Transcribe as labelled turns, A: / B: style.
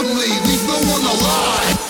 A: leave no one alive.